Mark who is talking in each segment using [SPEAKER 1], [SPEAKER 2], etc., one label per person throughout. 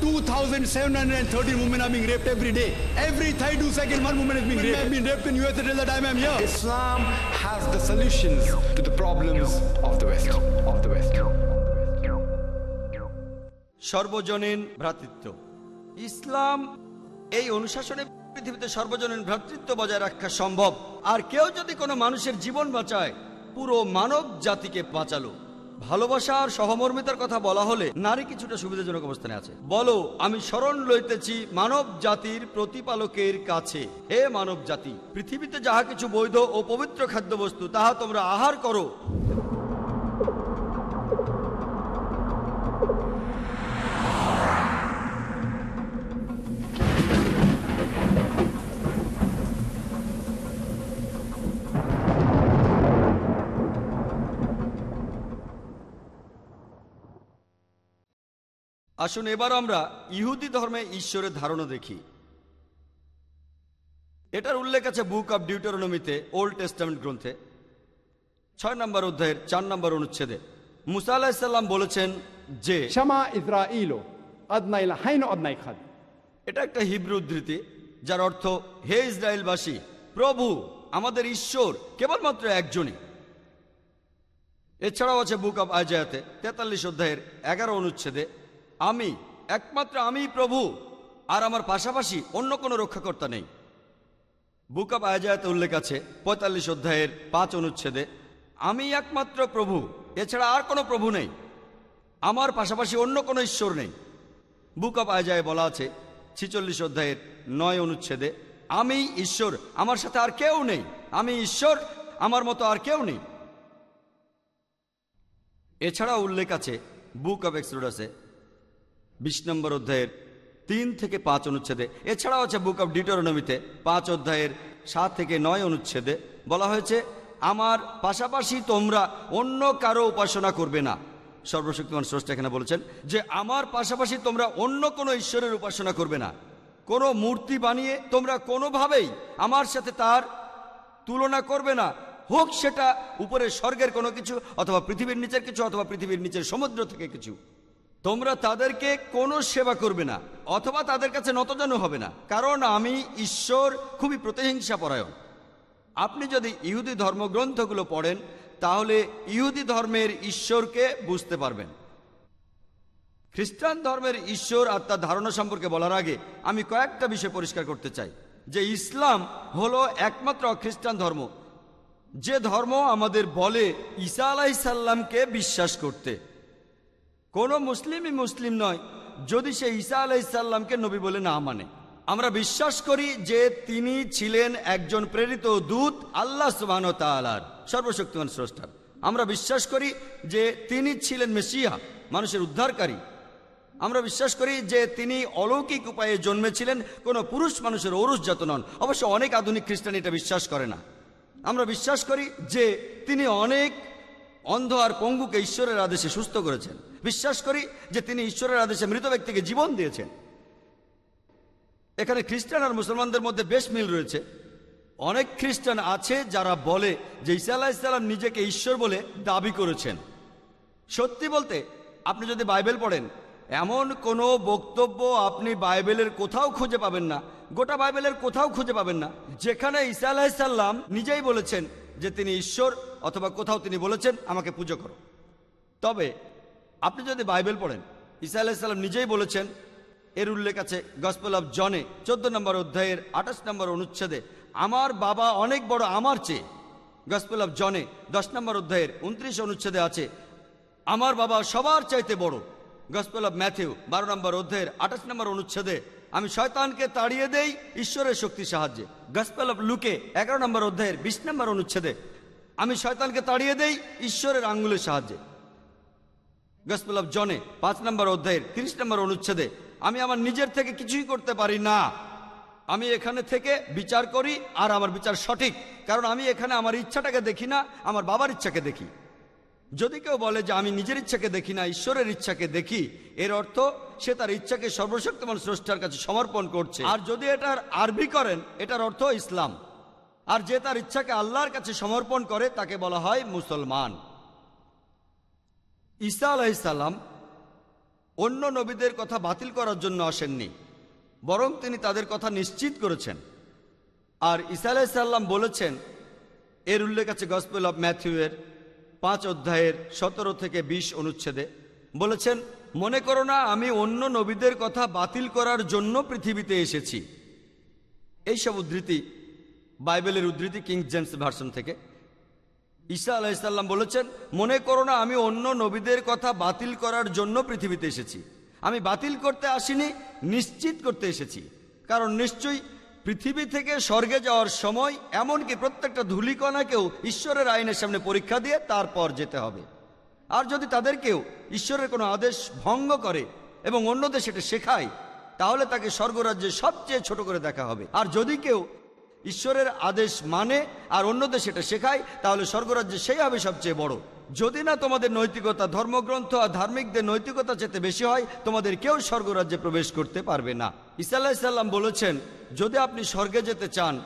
[SPEAKER 1] 2,713 women are being raped every day. Every 32 seconds, one woman is being raped. I've been raped in US till the time I'm here. Islam has the solutions to the problems of the West. Of the West.
[SPEAKER 2] সর্বজনীন ভ্রাতৃত্ব ইসলাম এই অনুশাসনে পৃথিবীতে সর্বজনীন ভ্রাতৃত্ব বজায় রাখা সম্ভব আর কেউ যদি কোনো মানুষের জীবন বাঁচায় পুরো মানব জাতিকে বাঁচালো ভালোবাসা আর সহমর্মিতার কথা বলা হলে নারী কিছুটা সুবিধাজনক অবস্থানে আছে। বলো, আমি স্মরণ লইতেছি মানব জাতির প্রতিপালকের কাছে। হে মানব জাতি, পৃথিবীতে যাহা কিছু বৈধ ও পবিত্র খাদ্যবস্তু, তাহা তোমরা আহার করো। আসুন এবার আমরা ইহুদি ধর্মে ঈশ্বরের ধারণা দেখি। এটার উল্লেখ আছে বুক অব ডিউটোরনমিতে ওল্ড টেস্টামেন্ট গ্রন্থে। ছয় নম্বর অধ্যায়ের চার নম্বর অনুচ্ছেদে মুসা আলাহিসাল্লাম বলেছেন যে
[SPEAKER 3] Adnai Khad.
[SPEAKER 2] এটা একটা হিব্রু উদ্ধৃতি যার অর্থ হে ইসরায়েলবাসী প্রভু আমাদের ঈশ্বর কেবলমাত্র একজনই। এছাড়াও আছে বুক অব আজায়াতে তেতাল্লিশ অধ্যায়ের এগারো অনুচ্ছেদে আমি, একমাত্র আমি প্রভু, আর আমার পাশাপাশি অন্য কোনো রক্ষাকর্তা নেই। বুক অব উল্লেখ আছে, পঁয়তাল্লিশ অধ্যায়ের পাঁচ অনুচ্ছেদে, আমি একমাত্র প্রভু, এছাড়া আর কোনো প্রভু নেই। আমার পাশাপাশি অন্য কোনো ঈশ্বর নেই। বুক অব আজায় বলা আছে, ছিচল্লিশ অধ্যায়ের নয় অনুচ্ছেদে, আমি ঈশ্বর, আমার সাথে আর কেউ নেই। আমি ঈশ্বর, আমার মতো আর কেউ নেই। এছাড়াও উল্লেখ আছে, বুক অব এক্সরোডাসে বিশ নম্বর অধ্যায়ের তিন থেকে পাঁচ অনুচ্ছেদে। এছাড়াও আছে বুক অব ডিটোরনমিতে পাঁচ অধ্যায়ের সাত থেকে নয় অনুচ্ছেদে বলা হয়েছে, আমার পাশাপাশি তোমরা অন্য কারও উপাসনা করবে না। সর্বশক্তিমান স্রষ্টা এখানে বলেছেন যে, আমার পাশাপাশি তোমরা অন্য কোনো ঈশ্বরের উপাসনা করবে না। কোনো মূর্তি বানিয়ে তোমরা কোনোভাবেই আমার সাথে তার তুলনা করবে না। হোক সেটা উপরে স্বর্গের কোনো কিছু অথবা পৃথিবীর নিচের কিছু অথবা পৃথিবীর নিচের সমুদ্র থেকে কিছু। তোমরা তাদেরকে কোনো সেবা করবে না, অথবা তাদের কাছে নতজানু হবে না। কারণ আমি ঈশ্বর, খুবই প্রতিহিংসা পরায়ণ আপনি যদি ইহুদি ধর্মগ্রন্থগুলো পড়েন, তাহলে ইহুদি ধর্মের ঈশ্বরকে বুঝতে পারবেন। খ্রিস্টান ধর্মের ঈশ্বর আর তার ধারণা সম্পর্কে বলার আগে আমি কয়েকটা বিষয় পরিষ্কার করতে চাই। যে ইসলাম হলো একমাত্র খ্রিস্টান ধর্ম। যে ধর্ম আমাদের বলে ঈসা আলাইসাল্লামকে বিশ্বাস করতে। কোনো মুসলিমই মুসলিম নয়, যদি সে ঈসা আলাইসাল্লামকে নবী বলে না মানে। আমরা বিশ্বাস করি যে তিনি ছিলেন একজন প্রেরিত দূত আল্লাহ সুবাহ তালার সর্বশক্তিমান স্রষ্টার আমরা বিশ্বাস করি যে তিনি ছিলেন মেসিহা মানুষের উদ্ধারকারী। আমরা বিশ্বাস করি যে তিনি অলৌকিক উপায়ে জন্মেছিলেন, কোনো পুরুষ মানুষের ঔরসজাত নন। অবশ্য অনেক আধুনিক খ্রিস্টান এটা বিশ্বাস করে না। আমরা বিশ্বাস করি যে তিনি অনেক অন্ধ আর পঙ্গুকে ঈশ্বরের আদেশে সুস্থ করেছেন। বিশ্বাস করি যে তিনি ঈশ্বরের আদেশে মৃত ব্যক্তিকে জীবন দিয়েছেন। এখানে খ্রিস্টান আর মুসলমানদের মধ্যে বেশ মিল রয়েছে। অনেক খ্রিস্টান আছে যারা বলে যে ঈসা আলাহিসাল্লাম নিজেকে ঈশ্বর বলে দাবি করেছেন। সত্যি বলতে, আপনি যদি বাইবেল পড়েন, এমন কোনো বক্তব্য আপনি বাইবেলের কোথাও খুঁজে পাবেন না, গোটা বাইবেলের কোথাও খুঁজে পাবেন না, যেখানে ঈসা আলাহিসাল্লাম নিজেই বলেছেন যে তিনি ঈশ্বর অথবা কোথাও তিনি বলেছেন, আমাকে পুজো করো। তবে আপনি যদি বাইবেল পড়েন, ঈসা আলাহিসাল্লাম নিজেই বলেছেন, এর উল্লেখ আছে গসপেল অফ জনে, চোদ্দ নম্বর অধ্যায়ের আঠাশ নম্বর অনুচ্ছেদে, আমার বাবা অনেক বড় আমার চেয়ে। গসপেল অফ জনে, দশ নম্বর অধ্যায়ের উনত্রিশ অনুচ্ছেদে আছে, আমার বাবা সবার চাইতে বড়। গসপেল অফ ম্যাথিউ, বারো নম্বর অধ্যায়ের আঠাশ নম্বর অনুচ্ছেদে আমি শয়তানকে তাড়িয়ে দেই, ঈশ্বরের শক্তির সাহায্যে। গসপেল অফ লুকে এগারো নম্বর অধ্যায়ের বিশ নম্বর অনুচ্ছেদে। আমি শয়তানকে তাড়িয়ে দেই, ঈশ্বরের আঙ্গুলের সাহায্যে। গসপেল অফ জনে পাঁচ নম্বর অধ্যায়ের তিরিশ নম্বর অনুচ্ছেদে। আমি আমার নিজের থেকে কিছুই করতে পারি না। আমি এখানে থেকে বিচার করি আর আমার বিচার সঠিক। কারণ আমি এখানে আমার ইচ্ছাটাকে দেখি না, আমার বাবার ইচ্ছাকে দেখি। যদি কেউ বলে যে আমি নিজের ইচ্ছাকে দেখি না, ঈশ্বরের ইচ্ছাকে দেখি, এর অর্থ সে তার ইচ্ছাকে সর্বশক্তিমান স্রষ্টার কাছে সমর্পণ করছে। আর যদি এটার আরবি করেন, এটার অর্থ ইসলাম। আর যে তার ইচ্ছাকে আল্লাহর কাছে সমর্পণ করে, তাকে বলা হয় মুসলমান। ঈসা আলাইসাল্লাম অন্য নবীদের কথা বাতিল করার জন্য আসেননি, বরং তিনি তাদের কথা নিশ্চিত করেছেন। আর ঈসা আলাইসাল্লাম বলেছেন, এর উল্লেখ আছে গসপেল অব ম্যাথিউয়ের পাঁচ অধ্যায়ের সতেরো থেকে বিশ অনুচ্ছেদে বলেছেন, মনে করো না, আমি অন্য নবীদের কথা বাতিল করার জন্য পৃথিবীতে এসেছি। এইসব উদ্ধৃতি বাইবেলের উদ্ধৃতি কিং জেমস ভার্সন থেকে। ঈসা আলাইসাল্লাম বলেছেন, মনে করো না, আমি অন্য নবীদের কথা বাতিল করার জন্য পৃথিবীতে এসেছি। আমি বাতিল করতে আসিনি, নিশ্চিত করতে এসেছি। কারণ নিশ্চয়ই পৃথিবী থেকে স্বর্গে যাওয়ার সময় এমনকি প্রত্যেকটা ধুলিকণাকেও ঈশ্বরের আইনের সামনে পরীক্ষা দিয়ে তারপর যেতে হবে। আর যদি তাদেরকেও ঈশ্বরের কোনো আদেশ ভঙ্গ করে এবং অন্যদের সেটা শেখায়, তাহলে তাকে স্বর্গরাজ্যে সবচেয়ে ছোট করে দেখা হবে। আর যদি কেউ ঈশ্বরের আদেশ মানে আর অন্যদের সেটা শেখায়, তাহলে স্বর্গরাজ্যে সেই হবে সবচেয়ে বড়। যদি না তোমাদের নৈতিকতা, ধর্মগ্রন্থ আর ধার্মিকদের নৈতিকতা যেতে বেশি হয়, তোমাদের কেউ স্বর্গরাজ্যে প্রবেশ করতে পারবে না। ইসাল্লাহিসাল্লাম বলেছেন, যদি আপনি স্বর্গে যেতে চান,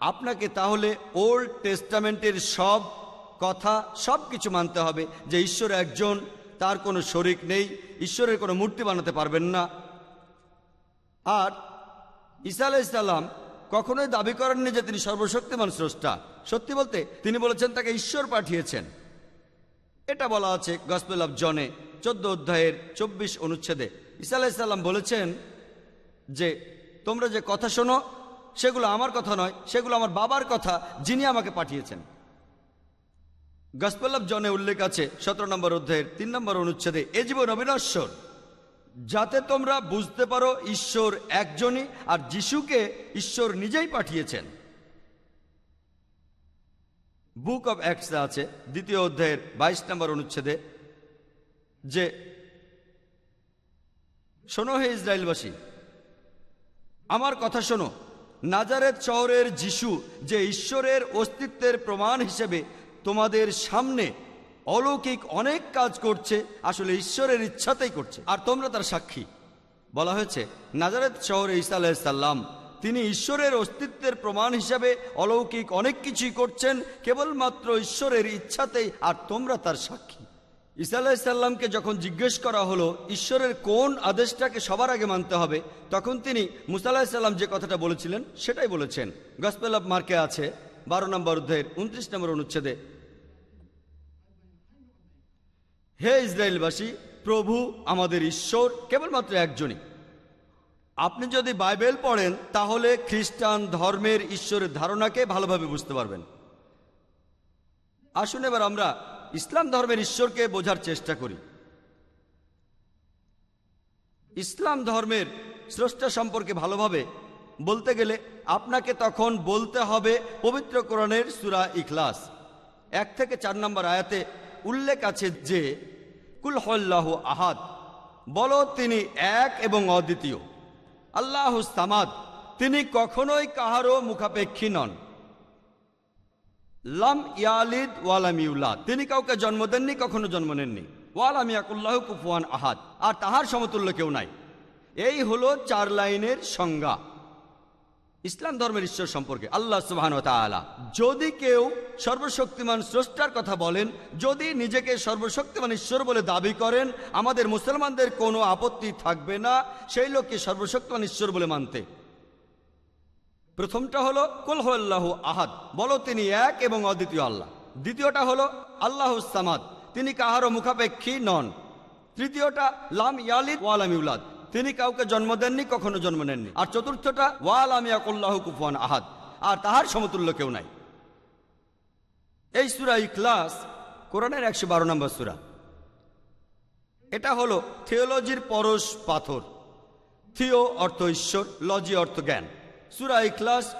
[SPEAKER 2] আপনাকে তাহলে ওল্ড টেস্টামেন্টের সব কথা, সব কিছু মানতে হবে যে ঈশ্বর একজন, তার কোনো শরিক নেই, ঈশ্বরের কোনো মূর্তি বানাতে পারবেন না। আর ঈসা আলাইসাল্লাম কখনোই দাবি করেননি যে তিনি সর্বশক্তিমান স্রষ্টা। সত্যি বলতে, তিনি বলেছেন তাকে ঈশ্বর পাঠিয়েছেন। এটা বলা আছে গসপেল অফ জনে, চোদ্দ অধ্যায়ের চব্বিশ অনুচ্ছেদে। ঈসা আলাইসাল্লাম বলেছেন যে, তোমরা যে কথা শোনো, সেগুলো আমার কথা নয়, সেগুলো আমার বাবার কথা, যিনি আমাকে পাঠিয়েছেন। গসপেল অফ জনে উল্লেখ আছে সতেরো নম্বর অধ্যায়ের তিন নম্বর অনুচ্ছেদে, এ জীবন অবিনশ্বর। যাতে তোমরা বুঝতে পারো ঈশ্বর একজনই আর যিশুকে ঈশ্বর নিজেই পাঠিয়েছেন। বুক অব অ্যাক্টসে আছে, দ্বিতীয় অধ্যায়ের বাইশ নম্বর অনুচ্ছেদে, যে, শোনো হে ইসরায়েলবাসী, আমার কথা শোনো, নাজারেত শহরের যিশু যে ঈশ্বরের অস্তিত্বের প্রমাণ হিসেবে তোমাদের সামনে অলৌকিক অনেক কাজ করছে, আসলে ঈশ্বরের ইচ্ছাতেই করছে। আর তোমরা তার সাক্ষী। বলা হয়েছে নাজারেত শহরে ঈসা আলাইসাল্লাম তিনি ঈশ্বরের অস্তিত্বের প্রমাণ হিসাবে অলৌকিক অনেক কিছুই করছেন, কেবলমাত্র ঈশ্বরের ইচ্ছাতেই, আর তোমরা তার সাক্ষী। ঈসা আলাইসাল্লামকে যখন জিজ্ঞেস করা হলো, ঈশ্বরের কোন আদেশটাকে সবার আগে মানতে হবে, তখন তিনি মুসা আলাহিসাল্লাম যে কথাটা বলেছিলেন, সেটাই বলেছেন। গসপেল অফ মার্কে আছে, বারো নম্বর অধ্যায়ের উনত্রিশ নম্বর অনুচ্ছেদে হে ইসরায়েলবাসী, প্রভু আমাদের ঈশ্বর কেবলমাত্র একজনই। আপনি যদি বাইবেল পড়েন, তাহলে খ্রিস্টান ধর্মের ঈশ্বরের ধারণাকে ভালোভাবে বুঝতে পারবেন। আসুন এবার আমরা ইসলাম ধর্মের ঈশ্বরকে বোঝার চেষ্টা করি। ইসলাম ধর্মের স্রষ্টা সম্পর্কে ভালোভাবে বলতে গেলে আপনাকে তখন বলতে হবে পবিত্র কোরআনের সুরা ইখলাস। এক থেকে চার নম্বর আয়াতে উল্লেখ আছে যে কুল হল্লাহ আহাদ। বলো, তিনি এক এবং অদ্বিতীয়। আল্লাহ সামাদ, তিনি কখনোই কাহারও মুখাপেক্ষী নন। লাম ইয়ালিদ ওয়ালাম তিনি কাউকে জন্ম দেননি, কখনো জন্ম নেননি। ওয়ালাম ইয়াকুল্লাহ কুফুয়ান আহাদ। আর তাহার সমতুল্য কেউ নাই। এই হলো চার লাইনের সংজ্ঞা। ইসলাম ধর্মের ঈশ্বর সম্পর্কে আল্লাহ তাআলা যদি কেউ সর্বশক্তিমান স্রষ্টার কথা বলেন, যদি নিজেকে সর্বশক্তিমান ঈশ্বর বলে দাবি করেন, আমাদের মুসলমানদের কোনো আপত্তি থাকবে না, সেই লোককে সর্বশক্তিমান ঈশ্বর বলে মানতে। প্রথমটা হলো কুলহল্লাহ আহাদ, বলো তিনি এক এবং অদ্বিতীয় আল্লাহ। দ্বিতীয়টা হলো, আল্লাহ সামাদ, তিনি কাহারও মুখাপেক্ষী নন। তৃতীয়টা, লাম ইয়ালিদ ওয়ালাম ইউলাদ। তিনি কাউকে জন্ম দেননি, কখনো জন্ম নেননি। আর চতুর্থটা, ওয়াল আমিয়াকুল্লাহ কুফান আহাদ। আর তাহার সমতুল্য কেউ নাই। এই সুরা ইখলাস, কোরআনের একশো বারো নম্বর সুরা। এটা হলো থিওলজির পরশ পাথর। থিও অর্থ ঈশ্বর, লজি অর্থ জ্ঞান। সুরা ইখলাস,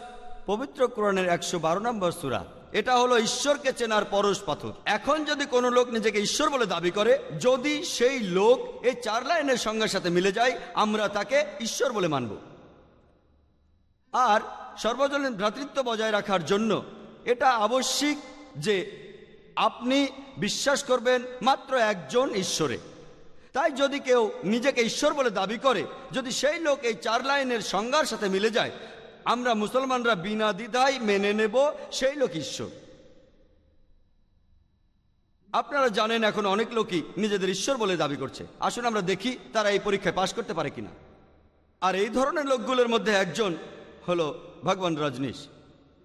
[SPEAKER 2] পবিত্র কোরআনের একশো বারো নম্বর সুরা। এটা হলো ঈশ্বরকে চেনার পরশ পাথর। এখন যদি কোনো লোক নিজেকে ঈশ্বর বলে দাবি করে, যদি সেই লোক এই চার লাইনের সঙ্গের সাথে মিলে যায়, আমরা তাকে ঈশ্বর বলে মানব। আর সর্বজনীন ভ্রাতৃত্ব বজায় রাখার জন্য এটা আবশ্যিক যে আপনি বিশ্বাস করবেন মাত্র একজন ঈশ্বরে। তাই যদি কেউ নিজেকে ঈশ্বর বলে দাবি করে, যদি সেই লোক এই চার লাইনের সংজ্ঞার সাথে মিলে যায় আমরা মুসলমানরা বিনা দ্বিধায় মেনে নেব, সেই লোক ঈশ্বর। আপনারা জানেন এখন অনেক লোকই নিজেদের ঈশ্বর বলে দাবি করছে। আসুন আমরা দেখি তারা এই পরীক্ষায় পাশ করতে পারে কিনা। আর এই ধরনের লোকগুলোর মধ্যে একজন হলো ভগবান রজনীশ।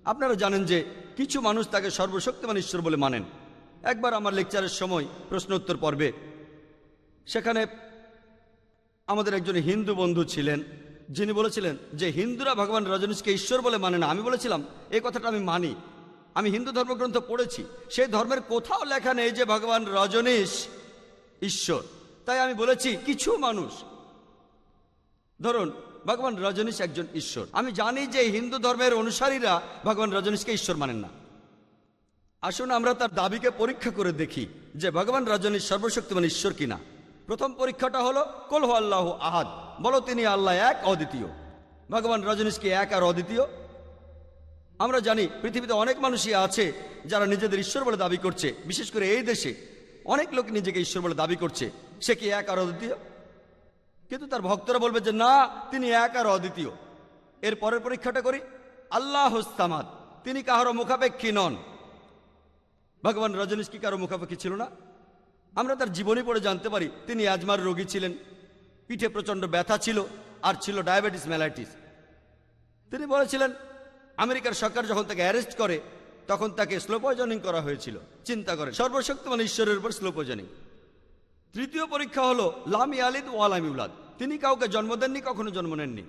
[SPEAKER 2] আপনারা জানেন যে কিছু মানুষ তাকে সর্বশক্তিমান ঈশ্বর বলে মানেন। একবার আমার লেকচারের সময় প্রশ্ন উত্তর পর্বে, সেখানে আমাদের একজন হিন্দু বন্ধু ছিলেন যিনি বলেছিলেন যে হিন্দুরা ভগবান রজনীশকে ঈশ্বর বলে মানে না, আমি বলেছিলাম, এই কথাটা আমি মানি। আমি হিন্দু ধর্মগ্রন্থ পড়েছি, সেই ধর্মের কোথাও লেখা নেই যে ভগবান রজনীশ ঈশ্বর। তাই আমি বলেছি, কিছু মানুষ, ধরুন, ভগবান রজনীশ একজন ঈশ্বর। আমি জানি যে হিন্দু ধর্মের অনুসারীরা ভগবান রজনীশকে ঈশ্বর মানেন না। আসুন আমরা তার দাবিকে পরীক্ষা করে দেখি যে ভগবান রজনীশ সর্বশক্তিমান ঈশ্বর কিনা। প্রথম পরীক্ষাটা হলো কলহ আল্লাহ আহাদ? বলো তিনি আল্লাহ এক, অদ্বিতীয়। ভগবান রজনীশ কি এক আর অদ্বিতীয়। আমরা জানি পৃথিবীতে অনেক মানুষই আছে যারা নিজেদের ঈশ্বর বলে দাবি করছে, বিশেষ করে এই দেশে। অনেক লোক নিজেকে ঈশ্বর বলে দাবি করছে, সে কি এক আর অদ্বিতীয়? কিন্তু তার ভক্তরা বলবে যে, না, তিনি এক আর অদ্বিতীয়। এর পরের পরীক্ষাটা করি, আল্লাহ তিনি কাহারও মুখাপেক্ষী নন। ভগবান রজনীশ কি কারও মুখাপেক্ষী ছিল না? আমরা তার জীবনী পড়ে জানতে পারি, তিনি আজমার রোগী ছিলেন। পিঠে প্রচণ্ড ব্যথা ছিল আর ছিল ডায়াবেটিস ম্যালাইটিস তিনি বলেছিলেন, আমেরিকার সরকার যখন তাকে অ্যারেস্ট করে, তখন তাকে স্লো পয়জনিং করা হয়েছিল। চিন্তা করে সর্বশক্তিমান ঈশ্বরের উপর স্লো পয়জনিং। তৃতীয় পরীক্ষা হলো লামি আলিদ ওয়ালামি উলাদ। তিনি কাউকে জন্ম দেননি, কখনো জন্ম নেননি।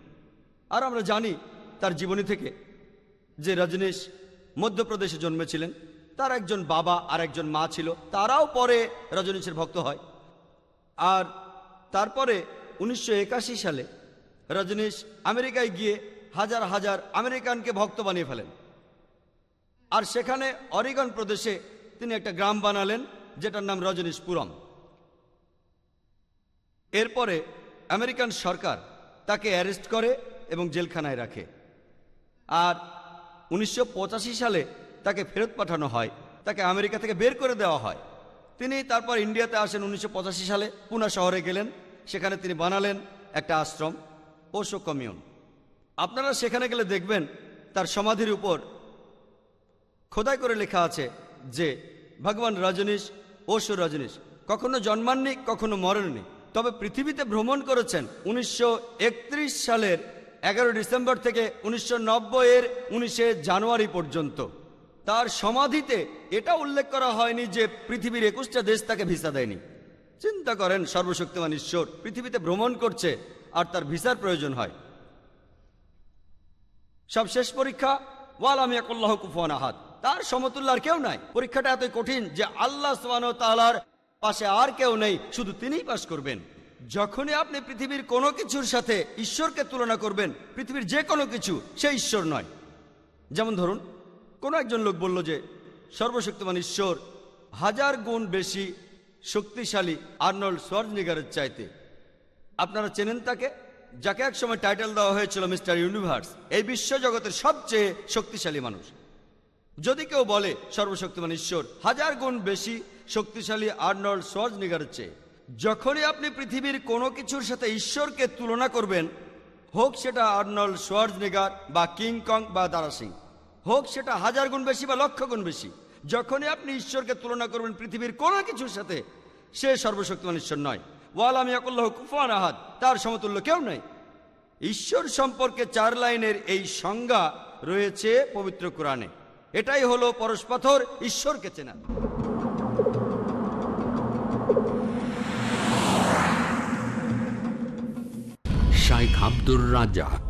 [SPEAKER 2] আর আমরা জানি তার জীবনী থেকে যে রজনীশ মধ্যপ্রদেশে জন্মেছিলেন তার একজন বাবা আর একজন মা ছিল, তারাও পরে রজনীশের ভক্ত হয়। আর তারপরে উনিশশো একাশি সালে রজনীশ আমেরিকায় গিয়ে হাজার হাজার আমেরিকানকে ভক্ত বানিয়ে ফেলেন। আর সেখানে অরিগন প্রদেশে তিনি একটা গ্রাম বানালেন, যেটার নাম রজনীশপুরম এরপরে আমেরিকান সরকার তাকে অ্যারেস্ট করে এবং জেলখানায় রাখে। আর উনিশশো পঁচাশি সালে তাকে ফেরত পাঠানো হয়, তাকে আমেরিকা থেকে বের করে দেওয়া হয়। তিনি তারপর ইন্ডিয়াতে আসেন উনিশশো পঁচাশি সালে, পুনা শহরে গেলেন, সেখানে তিনি বানালেন একটা আশ্রম, ওশো কমিউন। আপনারা সেখানে গেলে দেখবেন তার সমাধির উপর খোদাই করে লেখা আছে যে, ভগবান রজনীশ, ওশো রজনীশ, কখনো জন্মাননি, কখনো মরেননি। তবে পৃথিবীতে ভ্রমণ করেছেন উনিশশো একত্রিশ সালের এগারো ডিসেম্বর থেকে উনিশশো নব্বই এর উনিশে জানুয়ারি পর্যন্ত। তার সমাধিতে এটা উল্লেখ করা হয়নি যে পৃথিবীর একুশটা দেশ তাকে ভিসা দেয়নি। চিন্তা করেন সর্বশক্তিমান ঈশ্বর, পৃথিবীতে ভ্রমণ করছে আর তার ভিসার প্রয়োজন হয়। সব শেষ পরীক্ষা? ওয়াল আমি একল্লাহ কুফান আহাদ। তার সমতুল্য আর কেউ নাই। পরীক্ষাটা এতই কঠিন যে আল্লাহ তালার পাশে আর কেউ নেই, শুধু তিনিই পাশ করবেন। যখনই আপনি পৃথিবীর কোনো কিছুর সাথে ঈশ্বরকে তুলনা করবেন, পৃথিবীর যে কোনো কিছু সে ঈশ্বর নয়। যেমন ধরুন কোনো একজন লোক বলল যে, সর্বশক্তিমান ঈশ্বর, হাজার গুণ বেশি শক্তিশালী আর্নল্ড সোয়ার্জনিগারের চাইতে। আপনারা চেনেন তাকে? যাকে এক সময় টাইটেল দেওয়া হয়েছিল মিস্টার ইউনিভার্স, এই বিশ্বজগতের সবচেয়ে শক্তিশালী মানুষ। যদি কেউ বলে, সর্বশক্তিমান ঈশ্বর, হাজার গুণ বেশি শক্তিশালী আর্নল্ড সোয়ার্জনিগারের চেয়ে, যখনই আপনি পৃথিবীর কোনো কিছুর সাথে ঈশ্বরকে তুলনা করবেন, হোক সেটা আর্নল্ড সোয়ার্জনিগার বা কিং কং বা দারা সিং হোক সেটা হাজার গুণ বেশি বা লক্ষ গুণ বেশি। যখনই আপনি ঈশ্বরকে তুলনা করবেন পৃথিবীর কোনো কিছুর সাথে, সে সর্বশক্তিমান ঈশ্বর নয়। ওয়াল আমি একল্লাহ কুফান আহাদ, তার সমতুল্য কেউ নাই ঈশ্বর সম্পর্কে চার লাইনের এই সংজ্ঞা রয়েছে পবিত্র কোরআনে। এটাই হলো পরশপাথর ঈশ্বরকে চেনা।
[SPEAKER 4] শাইখ আব্দুর রাজাক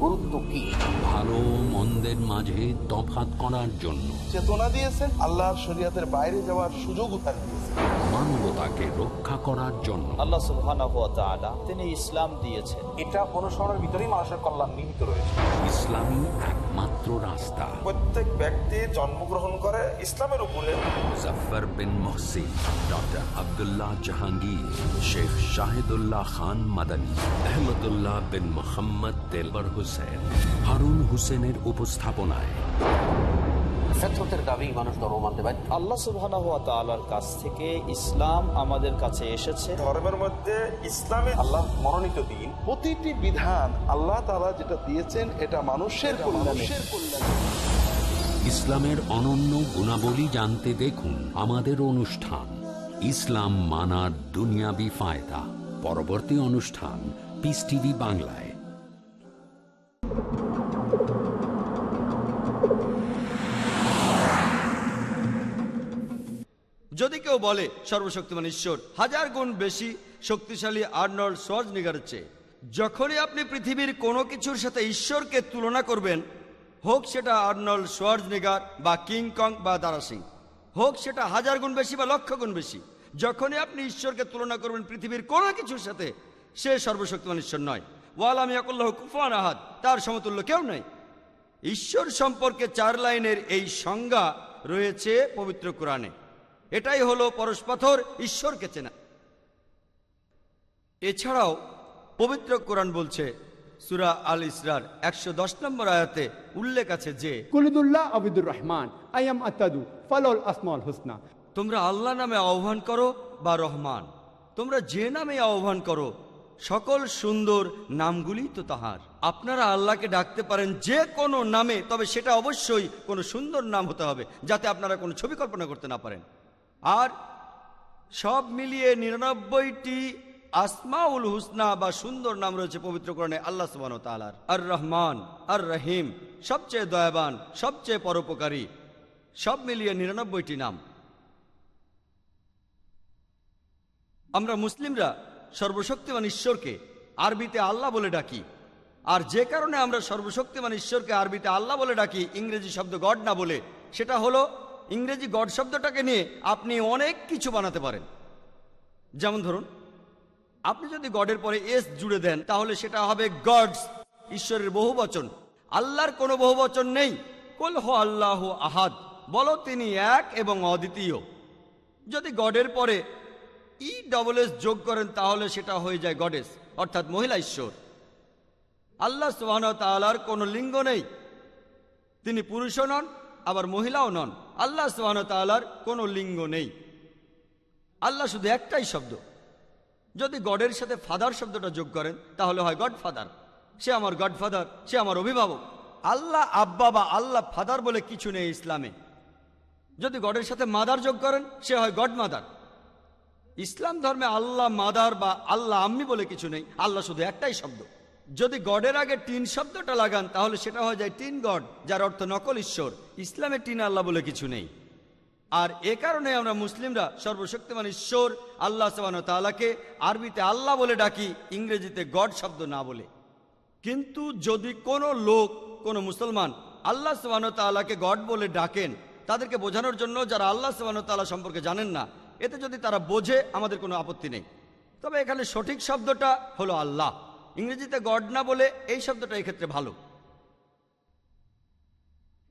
[SPEAKER 5] গুরুত্ব কি
[SPEAKER 4] ভালো মন্দের মাঝে তফাৎ করার জন্য।
[SPEAKER 6] চেতনা দিয়েছেন আল্লাহর শরীয়তের বাইরে যাওয়ার সুযোগও তার দিয়েছেন।
[SPEAKER 4] মানবতাকে রক্ষা করার জন্য।
[SPEAKER 7] আল্লাহ সুবহানাহু ওয়া তাআলা তিনি ইসলাম দিয়েছেন।
[SPEAKER 6] এটা অনুসরণের ভিতরেই মানুষের কল্যাণ নিহিত রয়েছে।
[SPEAKER 4] ইসলামী একমাত্র রাস্তা।
[SPEAKER 6] প্রত্যেক ব্যক্তি জন্মগ্রহণ করে ইসলামের উপরে।
[SPEAKER 4] মুজফার বিন মহসিন ডক্টর আব্দুল্লাহ জাহাঙ্গীর শেখ শাহিদুল্লাহ খান মাদানী আহমদুল্লাহ বিন মোহাম্মদ তেলবর হুসেন হারুন হুসেনের উপস্থাপনায়।
[SPEAKER 5] ফেতরতের দাবি মানুষ ধর্ম মানতে বাধ্য
[SPEAKER 7] আল্লাহ সুবহানাহু ওয়া তাআলার কাছ থেকে ইসলাম আমাদের কাছে এসেছে।
[SPEAKER 6] ধর্মের মধ্যে ইসলামে আল্লাহ মনোনীত দিন। প্রতিটি বিধান আল্লাহ যেটা দিয়েছেন এটা মানুষের মানুষের কল্যাণে।
[SPEAKER 4] ইসলামের অনন্য গুণাবলী জানতে দেখুন আমাদের অনুষ্ঠান ইসলাম মানার দুনিয়াবি ফায়দা। পরবর্তী অনুষ্ঠান পিস টিভি বাংলায়।
[SPEAKER 2] যদি কেউ বলে, সর্বশক্তিমান ঈশ্বর হাজার গুণ বেশি শক্তিশালী আর্নল্ড সোয়াজ নিগারের চেয়ে। যখনই আপনি পৃথিবীর কোনো কিছুর সাথে ঈশ্বরকে তুলনা করবেন, হোক সেটা আর্নল্ড সোয়ার্জ নিগার বা কিং কং বা দারা সিং, হোক সেটা হাজার গুণ বেশি বা লক্ষ গুণ বেশি, যখনই আপনি ঈশ্বরকে তুলনা করবেন পৃথিবীর কোনো কিছুর সাথে, সে সর্বশক্তিমান ঈশ্বর নয়। ওয়াল আমি আকুল্লাহ কুফান আহাদ, তার সমতুল্য কেউ নয় ঈশ্বর সম্পর্কে চার লাইনের এই সংজ্ঞা রয়েছে পবিত্র কোরআনে। এটাই হলো পরশপাথর ঈশ্বরকে চেনা। এছাড়াও পবিত্র কোরআন বলছে সুরা আল ইসরার একশো দশ নম্বর আয়াতে উল্লেখ আছে যে
[SPEAKER 3] কুলিদুল্লাহ আবিদুর রহমান আয়াম আতাদু ফালল আসমাল হুসনা।
[SPEAKER 2] তোমরা আল্লাহ নামে আহ্বান করো বা রহমান তোমরা যে নামে আহ্বান করো সকল সুন্দর নামগুলি তো তাহার। আপনারা আল্লাহকে ডাকতে পারেন যে কোনো নামে তবে সেটা অবশ্যই কোনো সুন্দর নাম হতে হবে যাতে আপনারা কোনো ছবি কল্পনা করতে না পারেন। আর সব মিলিয়ে নিরানব্বইটি আসমাউল হুসনা বা সুন্দর নাম রয়েছে পবিত্র কোরআনে আল্লাহ সুবান তালার আর রহমান আর রহিম সবচেয়ে দয়াবান, সবচেয়ে পরোপকারী, সব মিলিয়ে নিরানব্বইটি নাম। আমরা মুসলিমরা সর্বশক্তিমান ঈশ্বরকে আরবিতে আল্লাহ বলে ডাকি। আর যে কারণে আমরা সর্বশক্তিমান ঈশ্বরকে আরবিতে আল্লাহ বলে ডাকি, ইংরেজি শব্দ গড না বলে, সেটা হলো ইংরেজি গড শব্দটাকে নিয়ে আপনি অনেক কিছু বানাতে পারেন। যেমন ধরুন, আপনি যদি গডের পরে এস জুড়ে দেন, তাহলে সেটা হবে গডস, ঈশ্বরের বহু বচন আল্লাহর কোনো বহু বচন নেই। কল হো আল্লাহ আহাদ, বলো তিনি এক এবং অদ্বিতীয়। যদি গডের পরে ই ডবল এস যোগ করেন, তাহলে সেটা হয়ে যায় গডেস, অর্থাৎ মহিলা ঈশ্বর। আল্লাহ সুবাহ তালার কোনো লিঙ্গ নেই। তিনি পুরুষও নন আবার মহিলাও নন। আল্লাহ সুবাহ তালার কোনো লিঙ্গ নেই। আল্লাহ শুধু একটাই শব্দ। যদি গডের সাথে ফাদার শব্দটা যোগ করেন, তাহলে হয় গড ফাদার সে আমার গড ফাদার সে আমার অভিভাবক। আল্লাহ আব্বা বা আল্লাহ ফাদার বলে কিছু নেই ইসলামে। যদি গডের সাথে মাদার যোগ করেন, সে হয় গড মাদার ইসলাম ধর্মে আল্লাহ মাদার বা আল্লাহ আম্মি বলে কিছু নেই। আল্লাহ শুধু একটাই শব্দ। যদি গডের আগে টিন শব্দটা লাগান, তাহলে সেটা হয়ে যায় টিন গড, যার অর্থ নকল ঈশ্বর। ইসলামে টিন আল্লাহ বলে কিছু নেই। আর এ কারণে আমরা মুসলিমরা সর্বশক্তিমান ঈশ্বর, আল্লাহ সাবান তালাকে আরবিতে আল্লাহ বলে ডাকি, ইংরেজিতে গড শব্দ না বলে। কিন্তু যদি কোনো লোক, কোনো মুসলমান আল্লাহ সাবান তালাকে গড বলে ডাকেন, তাদেরকে বোঝানোর জন্য যারা আল্লাহ সাবান তাল্লাহ সম্পর্কে জানেন না, এতে যদি তারা বোঝে, আমাদের কোনো আপত্তি নেই। তবে এখানে সঠিক শব্দটা হলো আল্লাহ। ইংরেজিতে গড না বলে এই শব্দটা এক্ষেত্রে ভালো।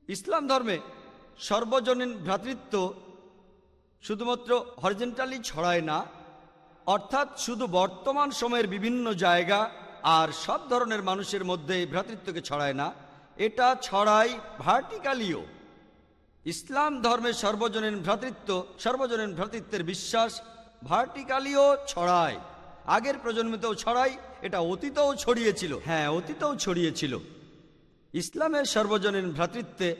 [SPEAKER 2] ইসলাম ধর্মে সর্বজনীন ভ্রাতৃত্ব শুধুমাত্র হরিজেন্টালি ছড়ায় না, অর্থাৎ শুধু বর্তমান সময়ের বিভিন্ন জায়গা আর সব ধরনের মানুষের মধ্যে ভ্রাতৃত্বকে ছড়ায় না, এটা ছড়ায় ভার্টিক্যালিও ইসলাম ধর্মের সর্বজনীন ভ্রাতৃত্ব, সর্বজনীন ভ্রাতৃত্বের বিশ্বাস ভার্টিক্যালিও ছড়ায়। আগের প্রজন্মতেও ছড়ায় এটা অতীতেও ছড়িয়েছিল। হ্যাঁ অতীতেও ছড়িয়েছিল। ইসলামের সর্বজনীন ভ্রাতৃত্বে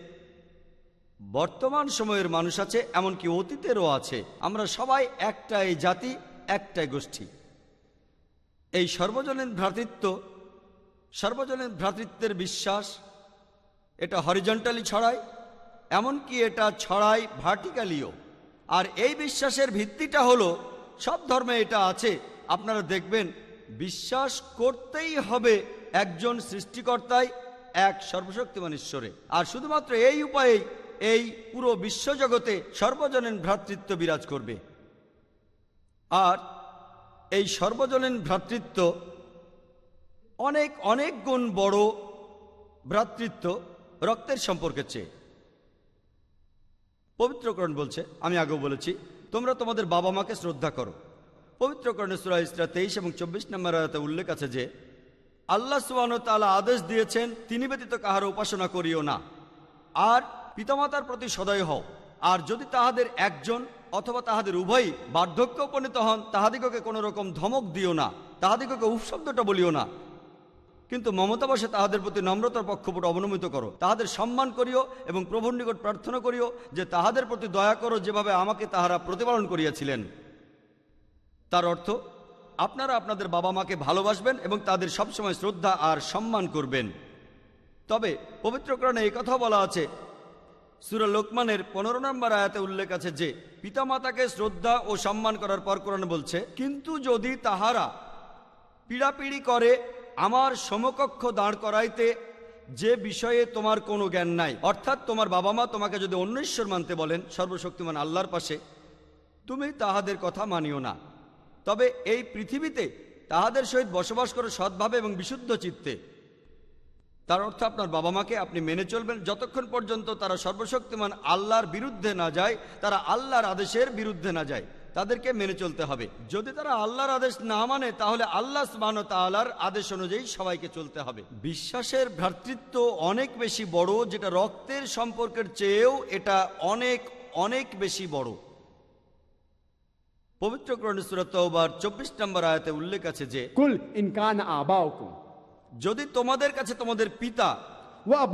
[SPEAKER 2] বর্তমান সময়ের মানুষ আছে, এমনকি অতীতেরও আছে। আমরা সবাই একটাই জাতি, একটাই গোষ্ঠী। এই সর্বজনীন ভ্রাতৃত্ব, সর্বজনীন ভ্রাতৃত্বের বিশ্বাস, এটা হরিজন্টালি ছড়ায় এমনকি এটা ছড়ায় ভার্টিক্যালিও। আর এই বিশ্বাসের ভিত্তিটা হলো, সব ধর্মে এটা আছে। আপনারা দেখবেন বিশ্বাস করতেই হবে একজন সৃষ্টিকর্তায় এক সর্বশক্তিমান ঈশ্বরে। আর শুধুমাত্র এই উপায়েই এই পুরো বিশ্বজগতে সর্বজনীন ভ্রাতৃত্ব বিরাজ করবে। আর এই সর্বজনীন ভ্রাতৃত্ব অনেক অনেক গুণ বড় ভ্রাতৃত্ব রক্তের সম্পর্কের চেয়ে। পবিত্রকরণ বলছে, আমি আগেও বলেছি, তোমরা তোমাদের বাবা মাকে শ্রদ্ধা করো। পবিত্রকরণে সুরা ইসরা তেইশ এবং চব্বিশ নম্বর আয়াতে উল্লেখ আছে যে, আল্লাহ সুবান তালা আদেশ দিয়েছেন, তিনি ব্যতীত কাহার উপাসনা করিও না। আর পিতামাতার প্রতি সদয় হও। আর যদি তাহাদের একজন অথবা তাহাদের উভয়ই বার্ধক্য উপনীত হন, তাহাদিগকে কোনো রকম ধমক দিও না, তাহাদিগকে উপশব্দটা বলিও না। কিন্তু মমতাবশে তাহাদের প্রতি নম্রতার পক্ষপট অবনমিত করো, তাহাদের সম্মান করিও এবং প্রভুর নিকট প্রার্থনা করিও যে তাহাদের প্রতি দয়া করো যেভাবে আমাকে তাহারা প্রতিপালন করিয়াছিলেন। তার অর্থ, আপনারা আপনাদের বাবা মাকে ভালোবাসবেন এবং তাদের সবসময় শ্রদ্ধা আর সম্মান করবেন। তবে পবিত্রকরণে এই কথা বলা আছে, সুরা লোকমানের পনেরো নম্বর আয়াতে উল্লেখ আছে যে, পিতামাতাকে শ্রদ্ধা ও সম্মান করার পর কোরআন বলছে, কিন্তু যদি তাহারা পীড়াপিড়ি করে, আমার সমকক্ষ দাঁড় করাইতে যে বিষয়ে তোমার কোনো জ্ঞান নাই। অর্থাৎ তোমার বাবা মা তোমাকে যদি অন্য ঈশ্বর মানতে বলেন, সর্বশক্তিমান আল্লাহর পাশে, তুমি তাহাদের কথা মানিও না। তবে এই পৃথিবীতে তাহাদের সহিত বসবাস করো সৎভাবে এবং বিশুদ্ধ চিত্তে। তার অর্থ আপনার বাবা মাকে আপনি মেনে চলবেন, যতক্ষণ পর্যন্ত তারা সর্বশক্তিমান আল্লাহর বিরুদ্ধে না যায়, তারা আল্লাহর আদেশের বিরুদ্ধে না যায়, তাদেরকে মেনে চলতে হবে। যদি তারা আল্লাহর আদেশ না মানে তাহলে আল্লাহ স্মান তাল্লাহর আদেশ অনুযায়ী সবাইকে চলতে হবে। বিশ্বাসের ভ্রাতৃত্ব অনেক বেশি বড়, যেটা রক্তের সম্পর্কের চেয়েও এটা অনেক অনেক বেশি বড়। পবিত্র কোরআন সূরা নম্বর আয়তে উল্লেখ আছে যে
[SPEAKER 3] কুল ইনকান
[SPEAKER 2] যদি তোমাদের কাছে তোমাদের পিতা
[SPEAKER 3] ওয়া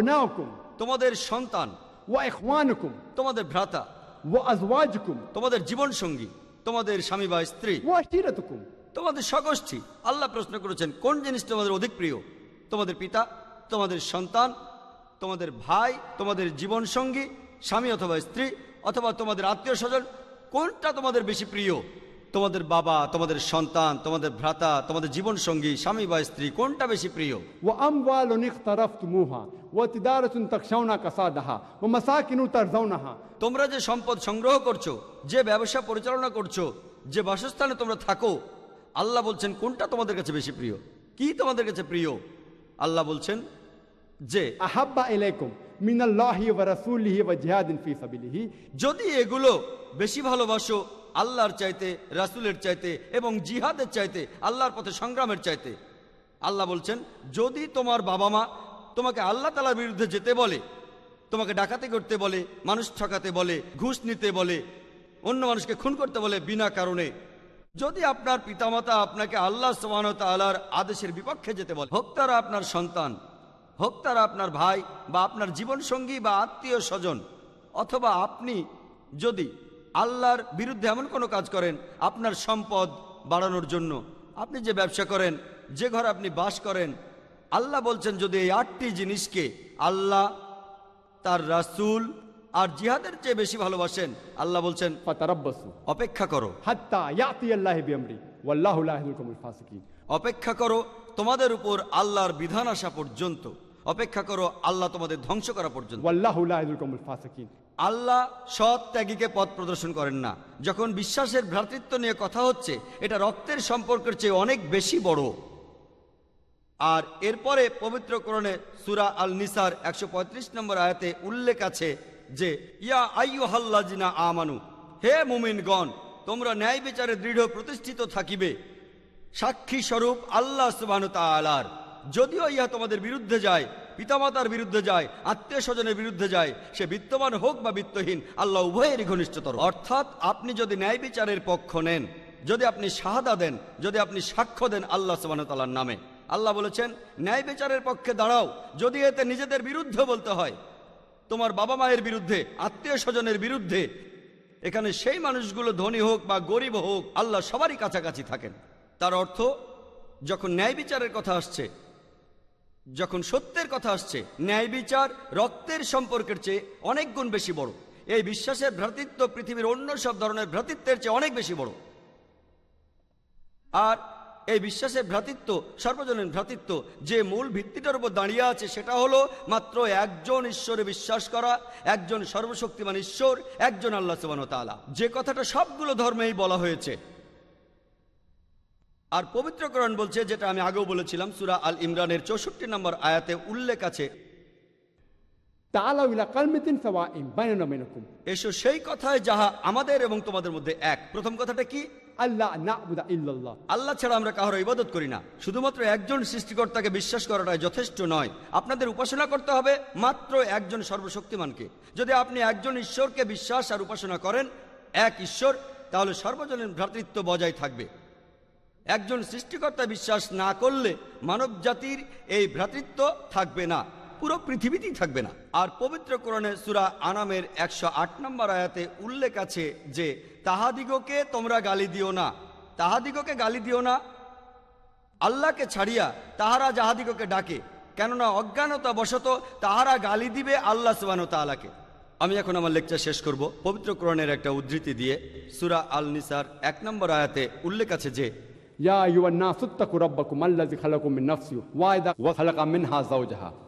[SPEAKER 2] তোমাদের সন্তান
[SPEAKER 3] ও ইখওয়ানুকুম।
[SPEAKER 2] তোমাদের ভ্রাতা
[SPEAKER 3] ওয়া আজওয়াজুকুম।
[SPEAKER 2] তোমাদের জীবন সঙ্গী তোমাদের স্বামী বা স্ত্রী তোমাদের সগোষ্ঠী আল্লাহ প্রশ্ন করেছেন কোন জিনিস তোমাদের অধিক প্রিয়? তোমাদের পিতা তোমাদের সন্তান তোমাদের ভাই তোমাদের জীবন সঙ্গী স্বামী অথবা স্ত্রী অথবা তোমাদের আত্মীয় স্বজন কোনটা তোমাদের বেশি প্রিয়? তোমাদের বাবা তোমাদের সন্তান তোমাদের ভ্রাতা তোমাদের জীবন সঙ্গী স্বামী বা স্ত্রী কোনটা বেশি প্রিয়? তোমরা যে সম্পদ সংগ্রহ করছ যে ব্যবসা পরিচালনা করছ যে বাসস্থানে তোমরা থাকো আল্লাহ বলছেন কোনটা তোমাদের কাছে বেশি প্রিয়? কি তোমাদের কাছে প্রিয়? আল্লাহ বলছেন যে
[SPEAKER 3] আহাব্বা এলাইকুম মিনাল্লাহি ওয়া রাসূলিহি ওয়া জিহাদিন ফি সাবিলিহি।
[SPEAKER 2] যদি এগুলো বেশি ভালোবাসো আল্লাহর চাইতে, রাসুলের চাইতে এবং জিহাদের চাইতে, আল্লাহর পথে সংগ্রামের চাইতে। আল্লাহ বলছেন, যদি তোমার বাবা মা তোমাকে আল্লাহ তালার বিরুদ্ধে যেতে বলে, তোমাকে ডাকাতি করতে বলে, মানুষ ঠকাতে বলে, ঘুষ নিতে বলে, অন্য মানুষকে খুন করতে বলে বিনা কারণে, যদি আপনার পিতামাতা আপনাকে আল্লাহ সমানত আল্লাহর আদেশের বিপক্ষে যেতে বলে, হোক তারা আপনার সন্তান, হোক তারা আপনার ভাই বা আপনার জীবনসঙ্গী বা আত্মীয় স্বজন, অথবা আপনি যদি আল্লাহর বিরুদ্ধে এমন কোনো কাজ করেন আপনার সম্পদ বাড়ানোর জন্য। আপনি যে ব্যবসা করেন যে ঘর আপনি বাস করেন আল্লাহ বলছেন যদি এই আটটি জিনিসকে আল্লাহ তার রাসুল আর জিহাদের চেয়ে বেশি ভালোবাসেন আল্লাহ বলছেন অপেক্ষা করো। অপেক্ষা করো তোমাদের উপর আল্লাহর বিধান আসা পর্যন্ত। অপেক্ষা করো আল্লাহ তোমাদের ধ্বংস করা পর্যন্ত। আল্লাহ সৎ ত্যাগীকে পথ প্রদর্শন করেন না। যখন বিশ্বাসের ভ্রাতৃত্ব নিয়ে কথা হচ্ছে, এটা রক্তের সম্পর্কের চেয়ে অনেক বেশি বড়। আর এরপরে পবিত্রকরণে সুরা আল নিসার একশো পঁয়ত্রিশ নম্বর আয়াতে উল্লেখ আছে যে, ইয়া আইয়ু হাল্লাজিনা আমানু, হে মুমিনগণ, তোমরা ন্যায় বিচারে দৃঢ় প্রতিষ্ঠিত থাকিবে। সাক্ষী স্বরূপ আল্লাহ সুবাহ তালার যদিও ইহা তোমাদের বিরুদ্ধে যায় পিতামাতার বিরুদ্ধে যায় আত্মীয় স্বজনের বিরুদ্ধে যায়, সে বিত্তমান হোক বা বিত্তহীন, আল্লাহ উভয়েরই ঘনিষ্ঠতর। অর্থাৎ আপনি যদি ন্যায় বিচারের পক্ষ নেন, যদি আপনি শাহাদা দেন, যদি আপনি সাক্ষ্য দেন আল্লাহ সুবাহতাল্লার নামে। আল্লাহ বলেছেন, ন্যায় বিচারের পক্ষে দাঁড়াও, যদি এতে নিজেদের বিরুদ্ধে বলতে হয়। তোমার বাবা মায়ের বিরুদ্ধে আত্মীয় স্বজনের বিরুদ্ধে, এখানে সেই মানুষগুলো ধনী হোক বা গরিব হোক, আল্লাহ সবারই কাছাকাছি থাকেন। তার অর্থ, যখন ন্যায় বিচারের কথা আসছে যখন সত্যের কথা আসছে, ন্যায় বিচার রক্তের সম্পর্কের চেয়ে অনেক গুণ বেশি বড়। এই বিশ্বাসের ভ্রাতৃত্ব পৃথিবীর অন্য সব ধরনের ভ্রাতৃত্বের চেয়ে অনেক বেশি বড়। আর এই বিশ্বাসের ভ্রাতৃত্ব, সর্বজনীন ভ্রাতৃত্ব, যে মূল ভিত্তিটার উপর দাঁড়িয়ে আছে, সেটা হলো মাত্র একজন ঈশ্বরে বিশ্বাস করা, একজন সর্বশক্তিমান ঈশ্বর, একজন আল্লাহ সুবান তালা যে কথাটা সবগুলো ধর্মেই বলা হয়েছে আর পবিত্রকরণ বলছে যেটা আমি আগেও বলেছিলাম সুরা আল ইমরানের চৌষট্টি নম্বর আয়াতে উল্লেখ আছে। এসো সেই কথায় যাহা আমাদের এবং তোমাদের মধ্যে এক। প্রথম কথাটা কি?
[SPEAKER 3] আল্লাহ ইল্লাল্লাহ।
[SPEAKER 2] আল্লাহ ছাড়া আমরা কারও ইবাদত করি না। শুধুমাত্র একজন সৃষ্টিকর্তাকে বিশ্বাস করাটা যথেষ্ট নয়। আপনাদের উপাসনা করতে হবে মাত্র একজন সর্বশক্তিমানকে। যদি আপনি একজন ঈশ্বরকে বিশ্বাস আর উপাসনা করেন এক ঈশ্বর তাহলে সর্বজনীন ভ্রাতৃত্ব বজায় থাকবে। একজন সৃষ্টিকর্তা বিশ্বাস না করলে মানব জাতির এই ভ্রাতৃত্ব থাকবে না, পুরো পৃথিবীতেই থাকবে না। আর পবিত্র কোরণে সুরা আনামের একশো আট নম্বর আয়াতে উল্লেখ আছে যে, তাহাদিগকে তোমরা গালি দিও না। তাহাদিগকে গালি দিও না। আল্লাহকে ছাড়িয়া তাহারা যাহাদিগকে ডাকে, কেননা অজ্ঞানতা বশত তাহারা গালি দিবে আল্লাহ সুবান তালাকে আমি এখন আমার লেকচার শেষ করব। পবিত্র কোরণের একটা উদ্ধৃতি দিয়ে সুরা আল নিসার এক নম্বর আয়াতে উল্লেখ আছে যে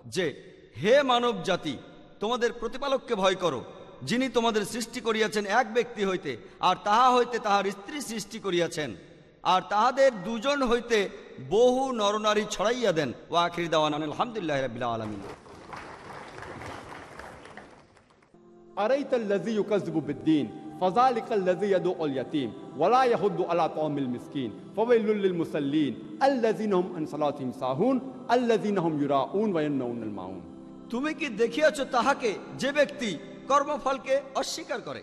[SPEAKER 2] যে হে মানব জাতি তোমাদের প্রতিপালককে ভয় করো যিনি তোমাদের সৃষ্টি করিয়াছেন এক ব্যক্তি হইতে আর তাহা হইতে তাহার স্ত্রী সৃষ্টি করিয়াছেন। আর তাহাদের দুজন হইতে বহু নরনারী ছড়াইয়া দেন। ও আখির দাওয়ান আলহামদুলিল্লাহ রবিল আলমিন।
[SPEAKER 3] আরাইতাল্লাজি ইউকাজবুদ্দিন فذلك الذي يدعو اليتيم ولا يحض على طعام المسكين فويل للمصلين الذين هم عن صلاتهم ساهون الذين هم يراءون ويمنعون الماعون
[SPEAKER 2] তুমি কি দেখিয়াছ তাহাকে যে ব্যক্তি কর্মফলকে অস্বীকার করে